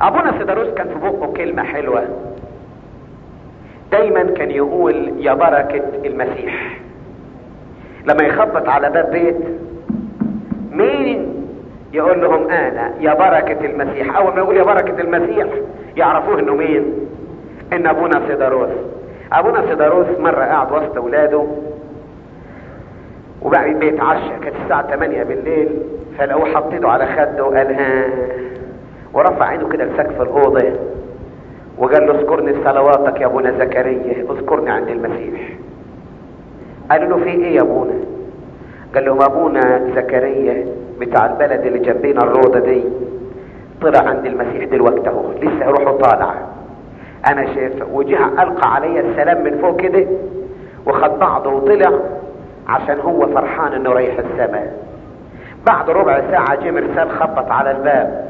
أبونا سيداروس كان في بقه كلمة حلوة. دايما كان يقول يا بركة المسيح. لما يخبط على باب بيت مين يقول لهم أنا؟ يا بركة المسيح. أول ما يقول يا بركة المسيح يعرفوه إنه مين؟ إن أبونا سيداروس أبونا سيداروس مرة قاعد وسط أولاده وبقى بيتعشى كانت الساعة 8 بالليل فلقوه حط ايده على خده وقال ها؟ ورفع عينه كده لسقف الأوضة وقال له اذكرني صلواتك يا أبونا زكريا اذكرني عند المسيح. قالوا له في إيه يا أبونا؟ قال لهم أبونا زكريا بتاع البلد اللي جنبينا الروضة دي طلع عند المسيح دلوقتي أهو لسه روحه طالع. أنا شايف وجه ألقى علي السلام من فوق كده وخد بعضه وطلع عشان هو فرحان إنه رايح السماء. بعد ربع ساعة جه مرسال خبط على الباب.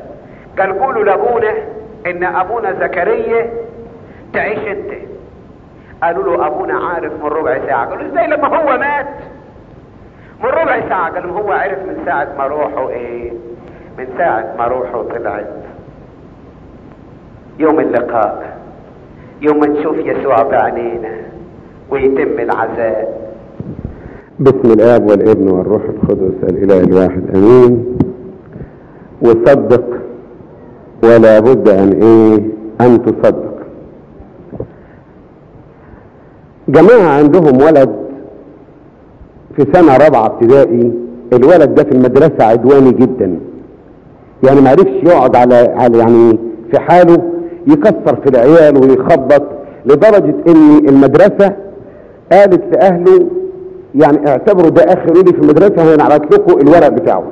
قال قولوا لأبونا إن أبونا زكريا تعيش أنت. قالوا له أبونا عارف من ربع ساعة. قالوا إزاي لما هو مات؟ من ربع ساعة. قال هو عرف من ساعة ما روحه إيه؟ من ساعة ما روحه طلعت. يوم اللقاء. يوم نشوف يسوع بعينينا ويتم العزاء باسم الآب والابن والروح القدس الإله الواحد. آمين. وصدق ولا بد أن إيه؟ أن تصدق. جماعة عندهم ولد في سنة رابعة ابتدائي الولد ده في المدرسة عدواني جدا. يعني ما عرفش يقعد على, على يعني في حاله يكسر في العيال ويخبط لدرجة إن المدرسة قالت لأهله يعني اعتبروا ده آخر ولي في المدرسة هنعرض لكم الورق بتاعه.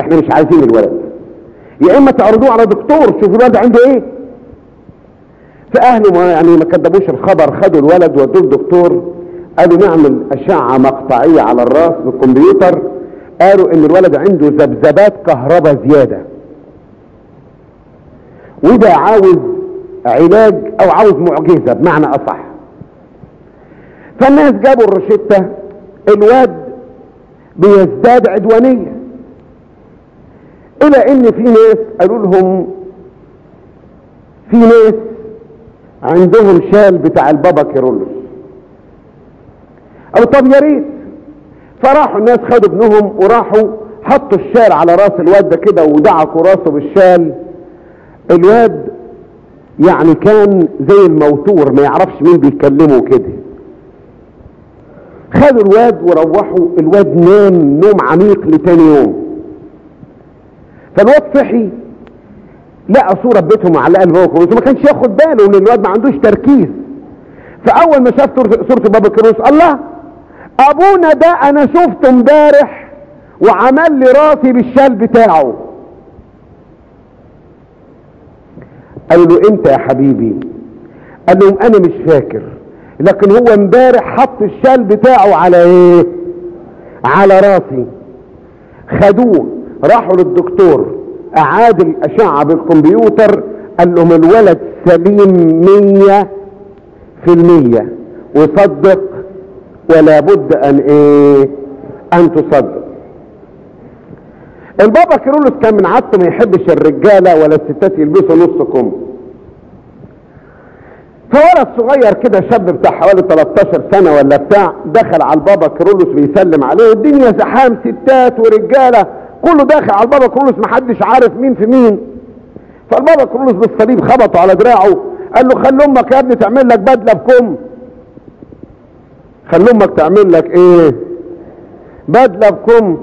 إحنا مش عايزين الولد يا إما تعرضوه على دكتور شوفوا الولد عنده إيه؟ فاهله ما يعني ما كدبوش الخبر خدوا الولد ودوه الدكتور قالوا نعمل أشعة مقطعية على الراس بالكمبيوتر قالوا إن الولد عنده ذبذبات كهرباء زيادة. وده عاوز علاج أو عاوز معجزة بمعنى أصح. فالناس جابوا الروشتة الواد بيزداد عدوانية. إلى إن في ناس قالوا لهم في ناس عندهم شال بتاع البابا كيرلس قالوا طب يا ريت. فراحوا الناس خدوا ابنهم وراحوا حطوا الشال على رأس الواد ده كده ودعكوا راسه بالشال. الواد يعني كان زي الموتور ما يعرفش مين بيتكلمه كده. خدوا الواد وروحوا الواد نام نوم عميق لتاني يوم. فالواد صحي لقى صورة بيتهم معلقة البابا كروس وما كانش ياخد باله ان الواد ما عندوش تركيز. فأول ما شاف صورة البابا كروس الله أبونا ده أنا شفته امبارح وعمل لي راسي بالشال بتاعه. قالوا له إنت يا حبيبي؟ قال لهم أنا مش فاكر لكن هو امبارح حط الشال بتاعه على إيه؟ على راسي. خدوه. راحوا للدكتور. أعاد الاشعة بالكمبيوتر قال لهم الولد سليم مية في المية. وصدق ولا بد أن إيه؟ أن تصدق. البابا كيرلس كان من عادته ما يحبش الرجالة ولا الستات يلبسوا نص كم فولد صغير كده شاب بتاع حوالي 13 سنة ولا بتاع دخل على البابا كيرلس بيسلم عليه. الدنيا زحام ستات ورجالة. كله داخل على البابا كيرلس محدش عارف مين في مين. فالبابا كيرلس بالصليب خبطه على دراعه قال له خلي أمك يا ابني تعمل لك بدلة بكم خلي أمك تعمل لك إيه؟ بدلة بكم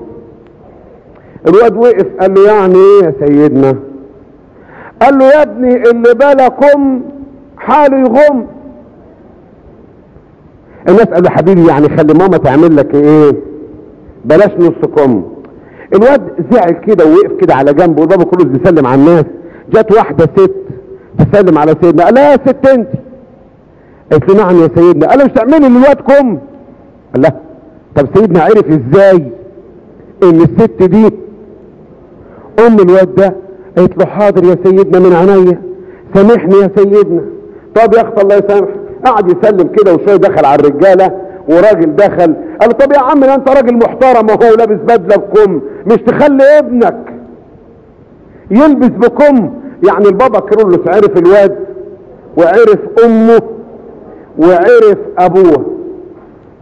الواد وقف قال له يعني إيه يا سيدنا؟ قال له يا ابني اللي بالكم حاله يغم. الناس قال له حبيبي يعني خلي ماما تعمل لك إيه؟ بلاش نص كم. الواد زعل كده ووقف كده على جنبه والبابا كله بيسلم على الناس. جت واحدة ست تسلم على سيدنا. قال لها يا ست انت. قالت له نعم يا سيدنا. قال مش تعملي للواد كم؟ قال لها طب سيدنا عرف إزاي ان الست دي أم الواد ده؟ قالت له حاضر يا سيدنا من عينيا. سامحني يا سيدنا. طب يا أخت الله يسامحك. قعد يسلم كده وشوية دخل على الرجالة. وراجل دخل قال له طب يا عم أنت راجل محترم وهو لابس بدلة بكم مش تخلي ابنك يلبس بكم. يعني البابا كيرلس عرف الواد وعرف أمه وعرف أبوه.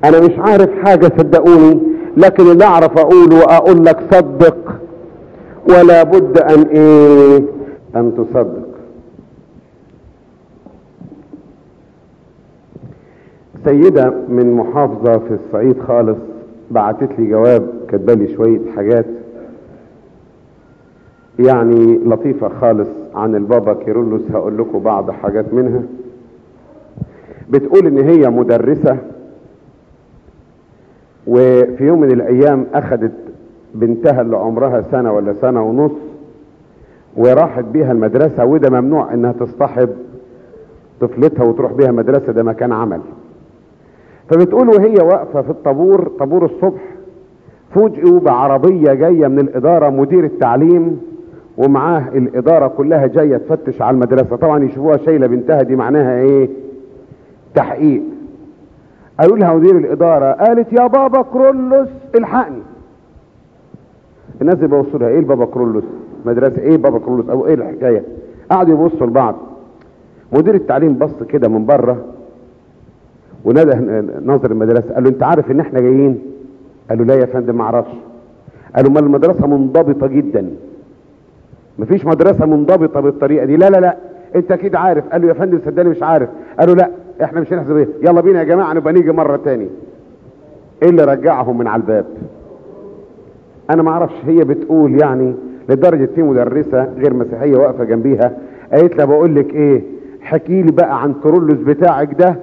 أنا مش عارف حاجة صدقوني لكن اللي أعرف أقوله وأقول لك صدق ولا بد أن إيه أن تصدق. سيدة من محافظة في الصعيد خالص بعتت لي جواب كاتبالي شوية حاجات. يعني لطيفة خالص عن البابا كيرلس هقول لكم بعض حاجات منها. بتقول إن هي مدرسة وفي يوم من الأيام اخدت بنتها اللي عمرها سنة ولا سنة ونص وراحت بيها المدرسة وده ممنوع إنها تصطحب طفلتها وتروح بيها مدرسة ده مكان عمل. فبتقول وهي واقفة في الطابور طابور الصبح فوجئوا بعربية جاية من الإدارة مدير التعليم ومعاه الإدارة كلها جاية تفتش على المدرسة. طبعا يشوفوها شايلة بنتها دي معناها إيه؟ تحقيق. قالوا لها مدير الإدارة قالت يا بابا كرولوس الحقني. الناس بيبصوا لها إيه البابا كرولوس؟ مدرسة إيه بابا كرولوس؟ أو إيه الحكاية؟ قعدوا يبصوا لبعض. مدير التعليم بص كده من بره ونادى ناظر المدرسة قال له أنت عارف إن إحنا جايين؟ قال له لا يا فندم ما أعرفش. قال له ما المدرسة منضبطة جدا. مفيش مدرسة منضبطة بالطريقة دي. لا لا لا أنت أكيد عارف. قال له يا فندم صدقني مش عارف. قال له لا إحنا مش هنحسب إيه. يلا بينا يا جماعة نبقى نيجي مرة تاني. إيه اللي رجعهم من على الباب. أنا ما أعرفش هي بتقول يعني لدرجة في مدرسة غير مسيحية واقفة جنبيها قالت لها بقول لك إيه حكي لي بقى عن كرولوس بتاعك ده.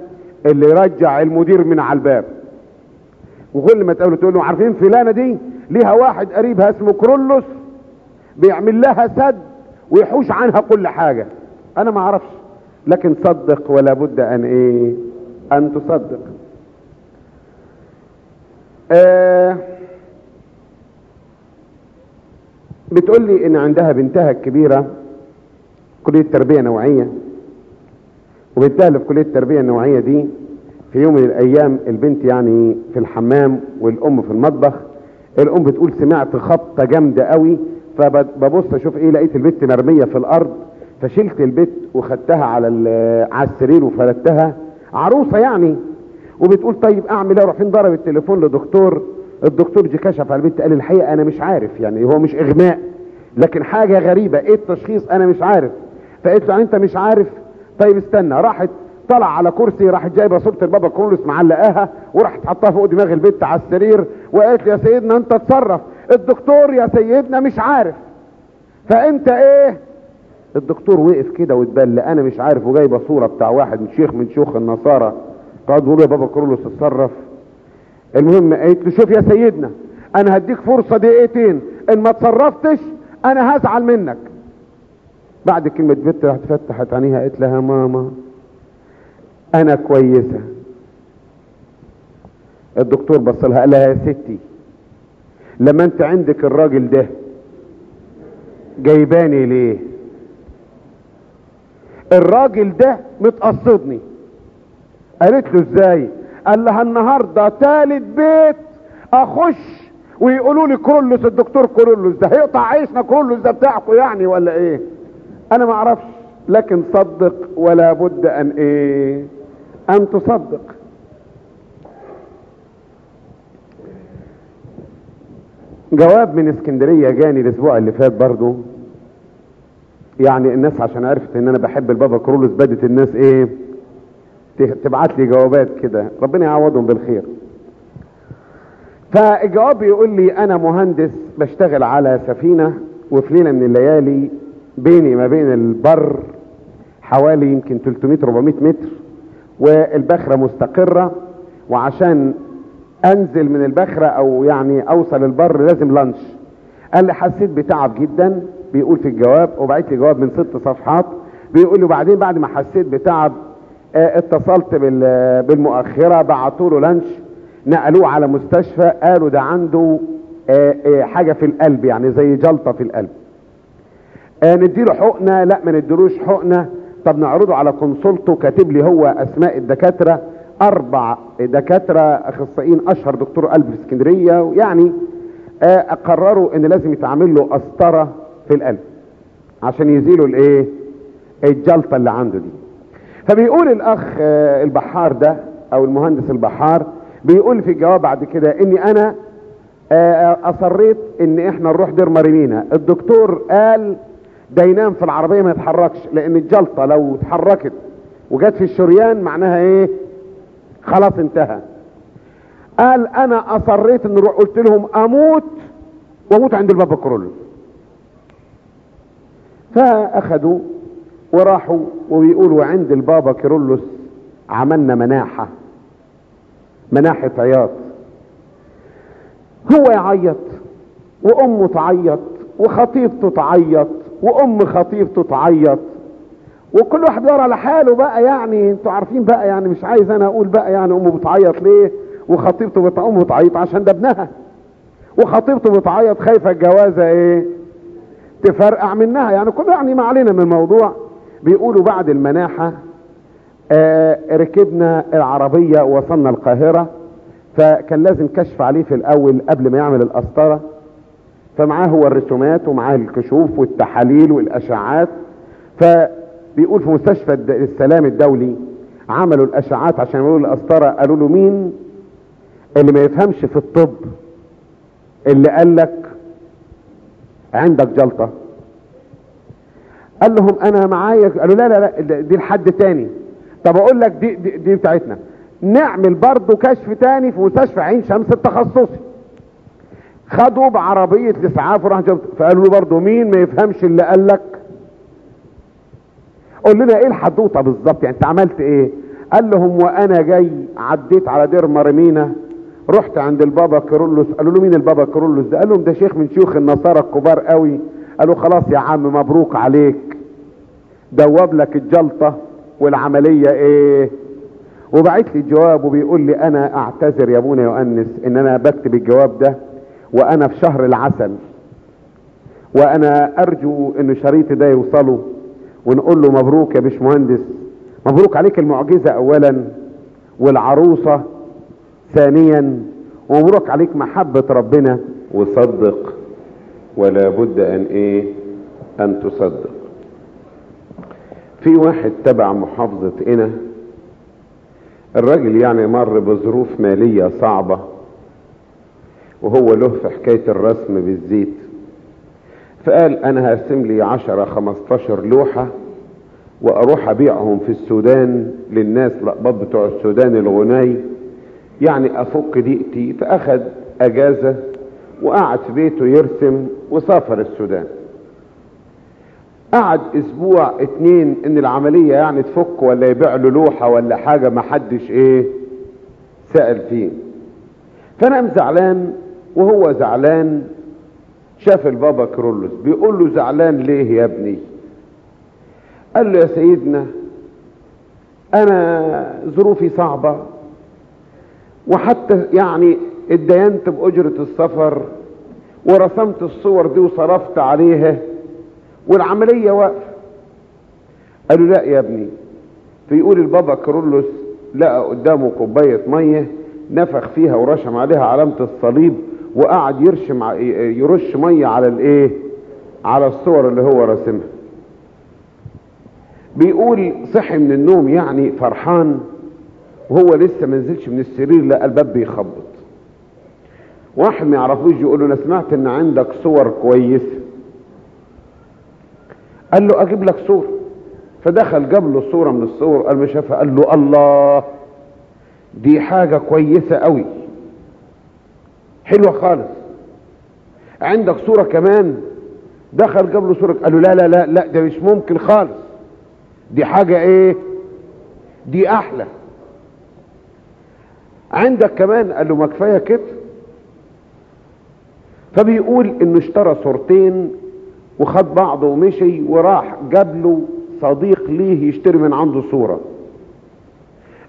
اللي رجع المدير من على الباب. وكل ما تقابله تقول له عارفين فلانة دي ليها واحد قريبها اسمه كرولوس بيعمل لها سد ويحوش عنها كل حاجة. أنا ما أعرفش. لكن صدق ولا بد أن إيه؟ أن تصدق. آه بتقول لي إن عندها بنتها الكبيرة كلية تربية نوعية. وبنتها اللي في كلية التربية النوعية دي في يوم من الأيام البنت يعني في الحمام والأم في المطبخ الأم بتقول سمعت خبطة جامدة قوي فببص أشوف إيه لقيت البت مرمية في الأرض فشلت البت وخدتها على على السرير وفلتها عروسة يعني. وبتقول طيب أعمل إيه؟ رايحين ضرب التليفون لدكتور الدكتور جه كشف على البنت قال الحقيقة أنا مش عارف يعني هو مش إغماء لكن حاجة غريبة إيه التشخيص؟ أنا مش عارف. فقلت له أنت مش عارف طيب استنى راحت طلع على كرسي راحت جايبة صورة البابا كرولوس معلقاها وراحت حطها فوق دماغ البت على السرير وقالت يا سيدنا أنت اتصرف الدكتور يا سيدنا مش عارف. فأنت إيه؟ الدكتور وقف كده واتبل أنا مش عارف وجايبة صورة بتاع واحد من شيخ من شيوخ النصارى. قعد بيقول يا بابا كرولوس اتصرف. المهم قالت له شوف يا سيدنا أنا هديك فرصة دقيقتين إن ما اتصرفتش أنا هزعل منك. بعد كلمة بنت راحت فتحت عينيها قالت لها ماما أنا كويسة. الدكتور بص لها قال لها يا ستي لما أنت عندك الراجل ده جايباني ليه؟ الراجل ده متقصدني. قالت له إزاي؟ قال لها النهارده تالت بيت أخش ويقولوا لي كرولوس الدكتور كرولوس ده هيقطع عيشنا كرولوس ده بتاعكم يعني ولا إيه؟ أنا ما أعرفش لكن صدق ولا بد أن إيه؟ أن تصدق. جواب من اسكندرية جاني الأسبوع اللي فات برضو. يعني الناس عشان عرفت إن أنا بحب البابا كرولوس بدت الناس إيه؟ تبعت لي جوابات كده. ربنا يعوضهم بالخير. فالجواب يقول لي أنا مهندس بشتغل على سفينة وفي ليلة من الليالي بيني ما بين البر حوالي يمكن 300 400 متر والبخرة مستقرة وعشان أنزل من البخرة أو يعني أوصل البر لازم لانش. قال لي حسيت بتعب جدا بيقول في الجواب وبعت لي جواب من ست صفحات بيقول له بعدين بعد ما حسيت بتعب آه اتصلت بالمؤخرة بعتوا له لانش نقلوه على مستشفى قالوا ده عنده آه آه حاجة في القلب يعني زي جلطة في القلب. آه نديله حقنة؟ لا ما نديلوش حقنة. طب نعرضه على كونسولته كاتب لي هو أسماء الدكاترة أربع دكاترة أخصائيين أشهر دكتور قلب في اسكندرية. يعني آه قرروا إن لازم يتعمل له قسطرة في القلب عشان يزيلوا الإيه؟ الجلطة اللي عنده دي. فبيقول الأخ آه، البحار ده أو المهندس البحار بيقول في الجواب بعد كده إني أنا آه، أصريت إن إحنا نروح دير مريمينا الدكتور قال ده ينام في العربية ما يتحركش لأن الجلطة لو اتحركت وجت في الشريان معناها إيه؟ خلاص انتهى. قال أنا أصريت إن نروح قلت لهم أموت وأموت عند البابا كرولوس فاخدوا وراحوا وبيقولوا عند البابا كيرلس عملنا مناحة مناحة عياط. هو يعيط وأمه تعيط وخطيبته تعيط وأم خطيبته تعيط وكل واحد يدور على حاله بقى يعني أنتوا عارفين بقى يعني مش عايز أنا أقول بقى يعني أمه بتعيط ليه؟ وخطيبته بت... أمه بتعيط عشان ده ابنها. وخطيبته بتعيط خايفة الجوازه إيه؟ تفرقع منها. يعني كل يعني ما علينا من الموضوع. بيقولوا بعد المناحة آه ركبنا العربية وصلنا القاهرة. فكان لازم كشف عليه في الأول قبل ما يعمل القسطرة. فمعاه هو الرسومات ومعاه الكشوف والتحاليل والاشعاعات فبيقول في مستشفى السلام الدولي عملوا الاشعاعات عشان يعملوا القسطرة قالوا له مين؟ اللي ما يفهمش في الطب اللي قال لك عندك جلطة. قال لهم أنا معايا قالوا لا لا لا دي لحد تاني. طب أقول لك دي, دي, دي بتاعتنا. نعمل برضو كشف تاني في مستشفى عين شمس التخصصي. خدوه بعربية الاسعاف وراح فقالوا له برضو مين ما يفهمش اللي قال لك؟ قول لنا إيه الحدوتة بالظبط؟ يعني أنت عملت إيه؟ قال لهم وأنا جاي عديت على دير مرمينا رحت عند البابا كيرلس قالوا له مين البابا كيرلس ده؟ قال لهم ده شيخ من شيوخ النصارى الكبار قوي. قالوا خلاص يا عم مبروك عليك. دوب لك الجلطة والعملية إيه؟ وبعت لي الجواب وبيقول لي أنا أعتذر يا أبونا يؤنس إن أنا بكتب الجواب ده. وأنا في شهر العسل. وأنا أرجو إن شريطي ده يوصله ونقول له مبروك يا باشمهندس. مبروك عليك المعجزة اولا والعروسة ثانيا ومبروك عليك محبة ربنا. وصدق ولا بد أن إيه؟ أن تصدق. في واحد تبع محافظة قنا الراجل يعني مر بظروف مالية صعبة. وهو له في حكاية الرسم بالزيت. فقال أنا هرسم لي عشرة خمستاشر لوحة وأروح أبيعهم في السودان للناس لقباط بتوع السودان الغناي. يعني أفك ضيقتي فاخد أجازة وقعد في بيته يرسم وسافر السودان. قعد أسبوع اتنين إن العملية يعني تفك ولا يبيع له لوحة ولا حاجة ما حدش إيه سأل فيه. فأنا زعلان وهو زعلان شاف البابا كرولوس بيقول له زعلان ليه يا ابني؟ قال له يا سيدنا أنا ظروفي صعبة وحتى يعني اتدينت بأجرة السفر ورسمت الصور دي وصرفت عليها والعملية واقفة. قالوا لا يا ابني فيقول البابا كرولوس لقى قدامه كوباية مية نفخ فيها ورشم عليها علامة الصليب وقعد يرشم يرش مية على الإيه؟ على الصور اللي هو راسمها. بيقول صحي من النوم يعني فرحان وهو لسه ما نزلش من السرير لقى الباب بيخبط. واحد ما يعرفوش يقول له أنا سمعت إن عندك صور كويسة. قال له أجيب لك صورة فدخل جاب له صورة من الصور قال ما شافها قال له الله دي حاجة كويسة قوي حلوة خالص. عندك صورة كمان؟ دخل جاب له صورة قال له لا لا لا لا ده مش ممكن خالص. دي حاجة إيه؟ دي أحلى. عندك كمان؟ قال له ما كفاية كده. فبيقول إنه اشترى صورتين وخد بعضه ومشي وراح جاب له صديق ليه يشتري من عنده صورة.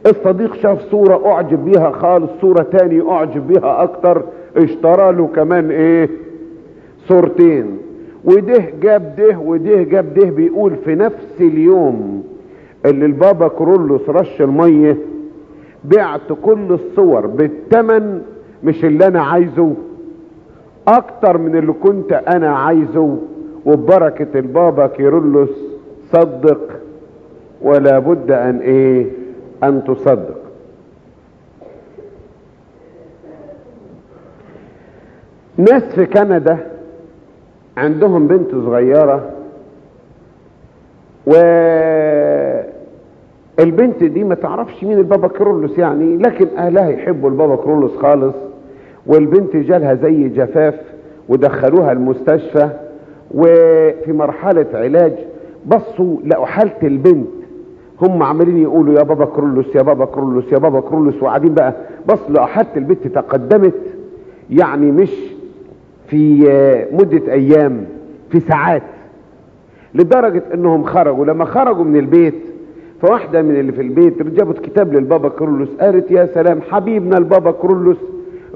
الصديق شاف صورة أعجب بيها خالص صورة تاني أعجب بيها أكتر. اشترى له كمان إيه؟ صورتين. وده جاب ده وده جاب ده بيقول في نفس اليوم اللي البابا كرولوس رش المية بعت كل الصور بالتمن مش اللي أنا عايزه أكتر من اللي كنت أنا عايزه. وببركة البابا كيرلس صدق ولا بد أن إيه؟ أن تصدق. ناس في كندا عندهم بنت صغيرة والبنت دي ما تعرفش مين البابا كرولوس يعني لكن أهلها يحبوا البابا كرولوس خالص والبنت جالها زي جفاف ودخلوها المستشفى وفي مرحلة علاج بصوا لقوا حالة البنت هم عمالين يقولوا يا بابا كرولوس يا بابا كرولوس يا بابا كرولوس وقاعدين بقى بصوا لقوا حالة البنت تقدمت يعني مش في مدة أيام في ساعات لدرجة إنهم خرجوا. لما خرجوا من البيت فواحدة من اللي في البيت جابت كتاب للبابا كرولوس قالت يا سلام حبيبنا البابا كرولوس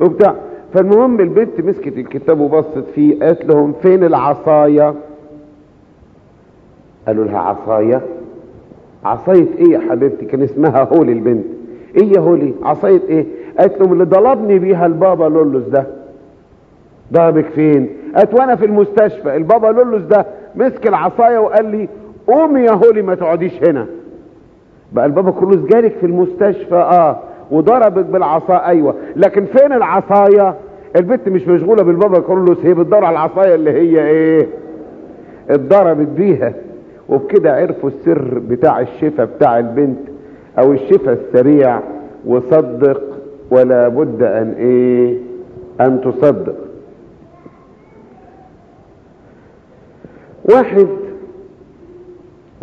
وبتاع. فالمهم البنت مسكت الكتاب وبصت فيه قالت لهم فين العصاية؟ قالوا لها عصاية؟ عصاية إيه يا حبيبتي؟ كان اسمها هولي البنت. إيه يا هولي؟ عصاية إيه؟ قالت لهم اللي ضربني بيها البابا لولوس ده. ضربك فين قالت وأنا في المستشفى البابا لولوس ده مسك العصاية وقال لي قومي يا هولي ما تقعديش هنا. بقى البابا كرولوس جالك في المستشفى آه وضربك بالعصا أيوه. لكن فين العصاية؟ البنت مش مشغولة بالبابا كرولوس هي بتدور على العصاية اللي هي إيه؟ اتضربت بيها. وبكده عرفوا السر بتاع الشفاء بتاع البنت أو الشفاء السريع. وصدق ولا بد أن إيه؟ أن تصدق. واحد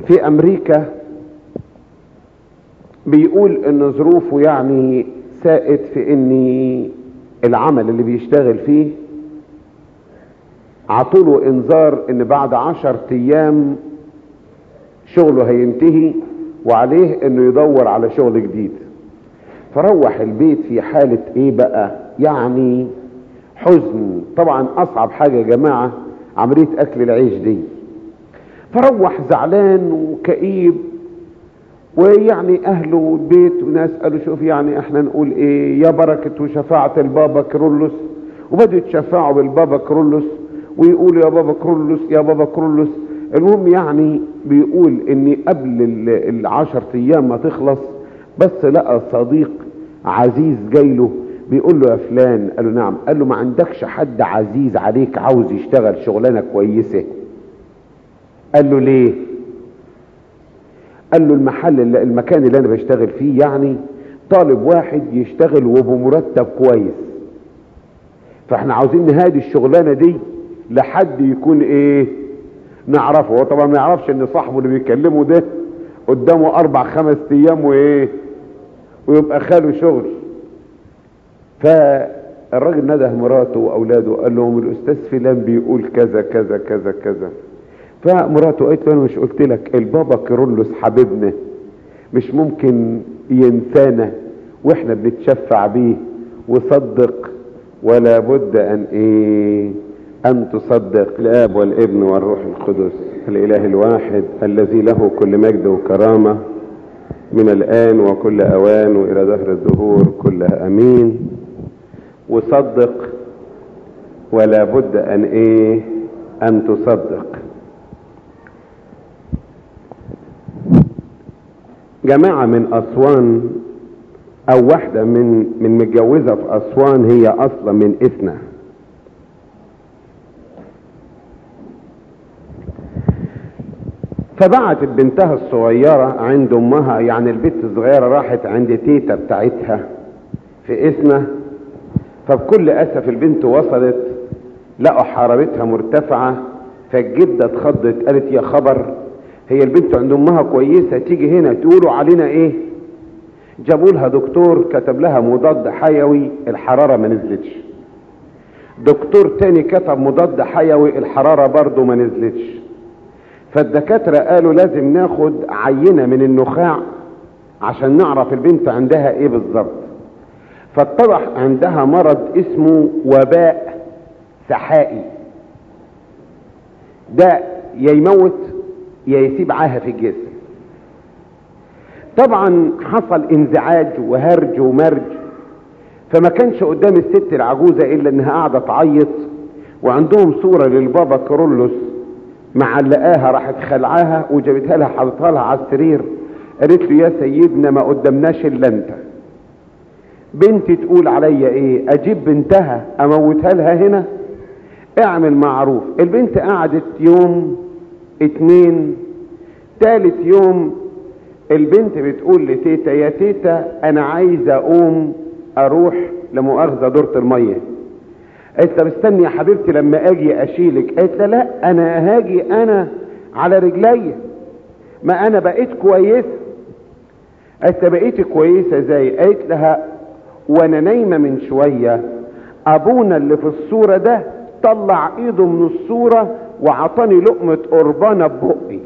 في أمريكا بيقول إن ظروفه يعني سائد في إن العمل اللي بيشتغل فيه. عطوله انذار إن بعد عشر أيام شغله هينتهي وعليه إنه يدور على شغل جديد. فروح البيت في حالة إيه بقى؟ يعني حزن. طبعا أصعب حاجة يا جماعة عملية أكل العيش دي. فروح زعلان وكئيب ويعني أهله والبيت وناس قالوا شوف يعني إحنا نقول إيه يا بركة وشفاعة البابا كرولوس. وبدوا يتشفعوا بالبابا كرولوس ويقولوا يا بابا كرولوس يا بابا كرولوس. المهم يعني بيقول إن قبل العشر أيام ما تخلص بس لقى صديق عزيز جاي له. بيقول له يا فلان قال له نعم. قال له ما عندكش حد عزيز عليك عاوز يشتغل شغلانة كويسة؟ قال له ليه؟ قال له المحل اللي المكان اللي أنا بشتغل فيه يعني طالب واحد يشتغل وبمرتب كويس. فإحنا عاوزين نهادي الشغلانة دي لحد يكون إيه؟ نعرفه. هو طبعا ما يعرفش إن صاحبه اللي بيكلمه ده قدامه أربع خمس أيام وإيه؟ ويبقى خاله شغل. فالراجل نده مراته وأولاده قال لهم الأستاذ فلان بيقول كذا كذا كذا كذا. فمراته قالت له أنا مش قلت لك البابا كيرلس حبيبنا مش ممكن ينسانا وإحنا بنتشفع بيه وصدق ولا بد أن إيه أن تصدق الآب والابن والروح القدس الإله الواحد الذي له كل مجد وكرامة من الآن وكل أوان والى دهر الدهور كلها آمين. وصدق. ولا بد أن إيه؟ أن تصدق. جماعة من أسوان أو واحدة من من متجوزة في أسوان هي أصلا من إثنى. فبعتت بنتها الصغيرة عند أمها يعني البنت الصغيرة راحت عند تيتا بتاعتها في فبكل أسف البنت وصلت لقوا حرارتها مرتفعة فالجدة اتخضت قالت يا خبر هي البنت عند أمها كويسة تيجي هنا تقولوا علينا إيه؟ جابوا لها دكتور كتب لها مضاد حيوي الحرارة ما نزلتش. دكتور تاني كتب مضاد حيوي الحرارة برضه ما نزلتش. فالدكاترة قالوا لازم ناخد عينة من النخاع عشان نعرف البنت عندها إيه بالظبط. فاتضح عندها مرض اسمه وباء سحائي. ده يا يموت يا يسيب عاهة في الجسم. طبعا حصل انزعاج وهرج ومرج فما كانش قدام الست العجوزة إلا إنها قاعدة تعيط وعندهم صورة للبابا كرولوس معلقاها راحت خلعاها وجابتها لها حاططها لها على السرير قالت له يا سيدنا ما قدامناش إلا أنت. بنتي تقول عليا إيه؟ أجيب بنتها أموتها لها هنا؟ اعمل معروف. البنت قعدت يوم اتنين تالت يوم البنت بتقول لتيتا يا تيتا أنا عايزه أقوم أروح لمؤاخذة دورة المية. قالت طب استني يا حبيبتي لما أجي أشيلك. قالت لا لا أنا هاجي أنا على رجلي. ما أنا بقيت كويسة. قالت بقيت كويسة إزاي؟ قالت لها وأنا نايمة من شوية. أبونا اللي في الصورة ده طلع إيده من الصورة وعطاني لقمة قربانة ببقي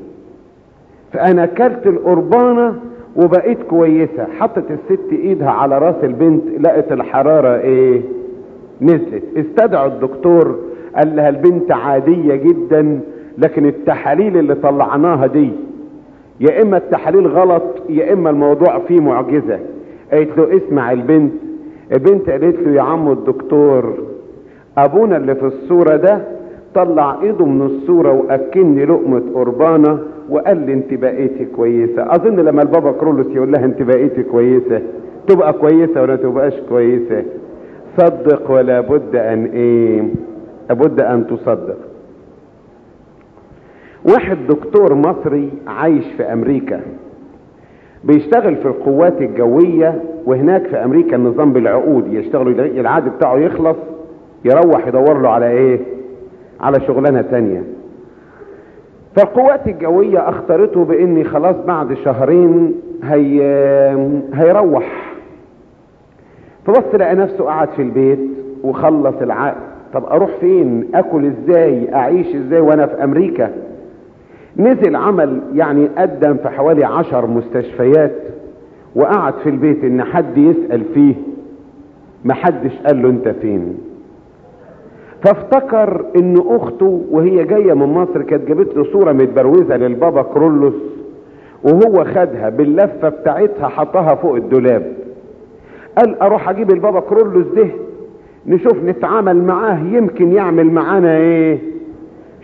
فأنا أكلت القربانة وبقيت كويسة. حطت الست إيدها على رأس البنت لقت الحرارة إيه؟ نزلت. استدعوا الدكتور. قال لها البنت عادية جدا لكن التحاليل اللي طلعناها دي يا إما التحاليل غلط يا إما الموضوع فيه معجزة. قالت له اسمع البنت البنت قالت له يا عم الدكتور أبونا اللي في الصورة ده طلع إيده من الصورة واكلني لقمة قربانة وقال لي انت بقيتي كويسة. أظن لما البابا كرولوس يقول لها انت بقيتي كويسة تبقى كويسة ولا تبقاش كويسة؟ صدق ولا بد أن إيه لابد أن تصدق. واحد دكتور مصري عايش في أمريكا. بيشتغل في القوات الجوية وهناك في أمريكا النظام بالعقود يشتغلوا العقد بتاعه يخلص يروح يدور له على إيه؟ على شغلانة تانية. فالقوات الجوية اختارته بإني خلاص بعد شهرين هي هيروح. فبص لقى نفسه قعد في البيت وخلص العقد. طب أروح فين؟ آكل إزاي؟ أعيش إزاي؟ وأنا في أمريكا. نزل عمل يعني قدم في حوالي عشر مستشفيات وقعد في البيت إن حد يسأل فيه محدش قال له أنت فين. فافتكر إن أخته وهي جاية من مصر كانت جابت له صورة متبروزة للبابا كرولوس وهو خدها باللفة بتاعتها حطها فوق الدولاب. قال أروح أجيب البابا كرولوس ده نشوف نتعامل معاه يمكن يعمل معانا إيه؟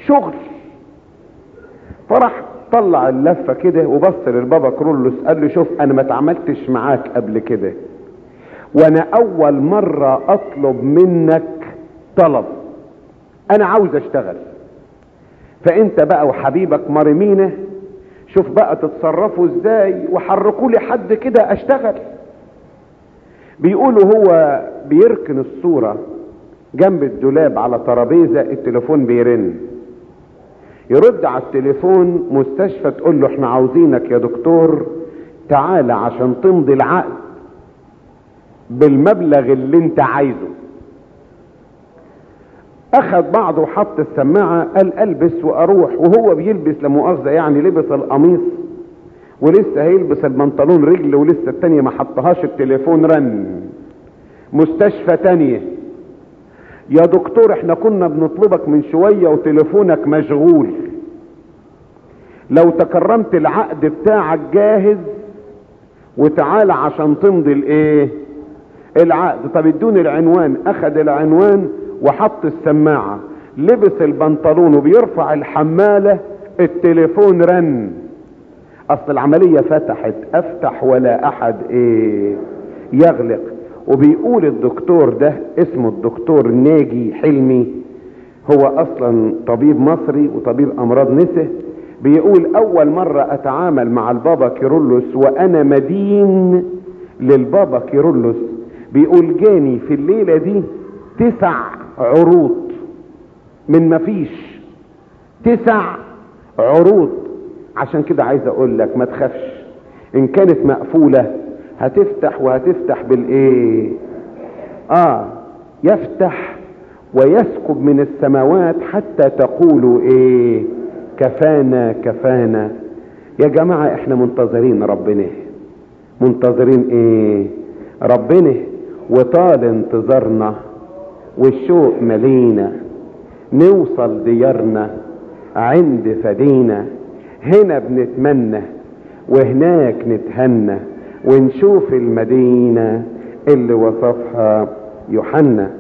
شغل. فراح طلع اللفة كده وبص للبابا كرولوس قال له شوف أنا ما اتعاملتش معاك قبل كده. وأنا أول مرة أطلب منك طلب. أنا عاوز أشتغل. فأنت بقى وحبيبك مرمينة شوف بقى تتصرفوا إزاي وحركوا لي حد كده أشتغل. بيقولوا هو بيركن الصورة جنب الدولاب على ترابيزة التليفون بيرن. يرد على التليفون مستشفى تقول له إحنا عاوزينك يا دكتور تعالى عشان تمضي العقد بالمبلغ اللي انت عايزه. أخذ بعضه وحط السماعة قال ألبس وأروح وهو بيلبس لمؤاخذة يعني لبس القميص ولسه هيلبس البنطلون رجل ولسه التانية ما حطهاش التليفون رن. مستشفى تانية. يا دكتور إحنا كنا بنطلبك من شوية وتليفونك مشغول. لو تكرمت العقد بتاعك جاهز وتعالى عشان تمضي الايه العقد. طب ادوني العنوان. أخد العنوان وحط السماعة. لبس البنطلون وبيرفع الحمالة التليفون رن. أصل العملية فتحت أفتح ولا أحد إيه؟ يغلق. وبيقول الدكتور ده اسمه الدكتور ناجي حلمي. هو أصلا طبيب مصري وطبيب أمراض نسا بيقول أول مرة أتعامل مع البابا كيرلس وأنا مدين للبابا كيرلس. بيقول جاني في الليلة دي تسع عروض. من مفيش تسع عروض. عشان كده عايز أقول لك ما تخافش. إن كانت مقفولة هتفتح وهتفتح بالإيه؟ آه يفتح ويسكب من السماوات حتى تقولوا إيه؟ كفانا كفانا. يا جماعة إحنا منتظرين ربنا. منتظرين إيه؟ ربنا. وطال انتظارنا والشوق ملينا. نوصل ديارنا عند فدينا. هنا بنتمنى وهناك نتهنى. ونشوف المدينة اللي وصفها يوحنا.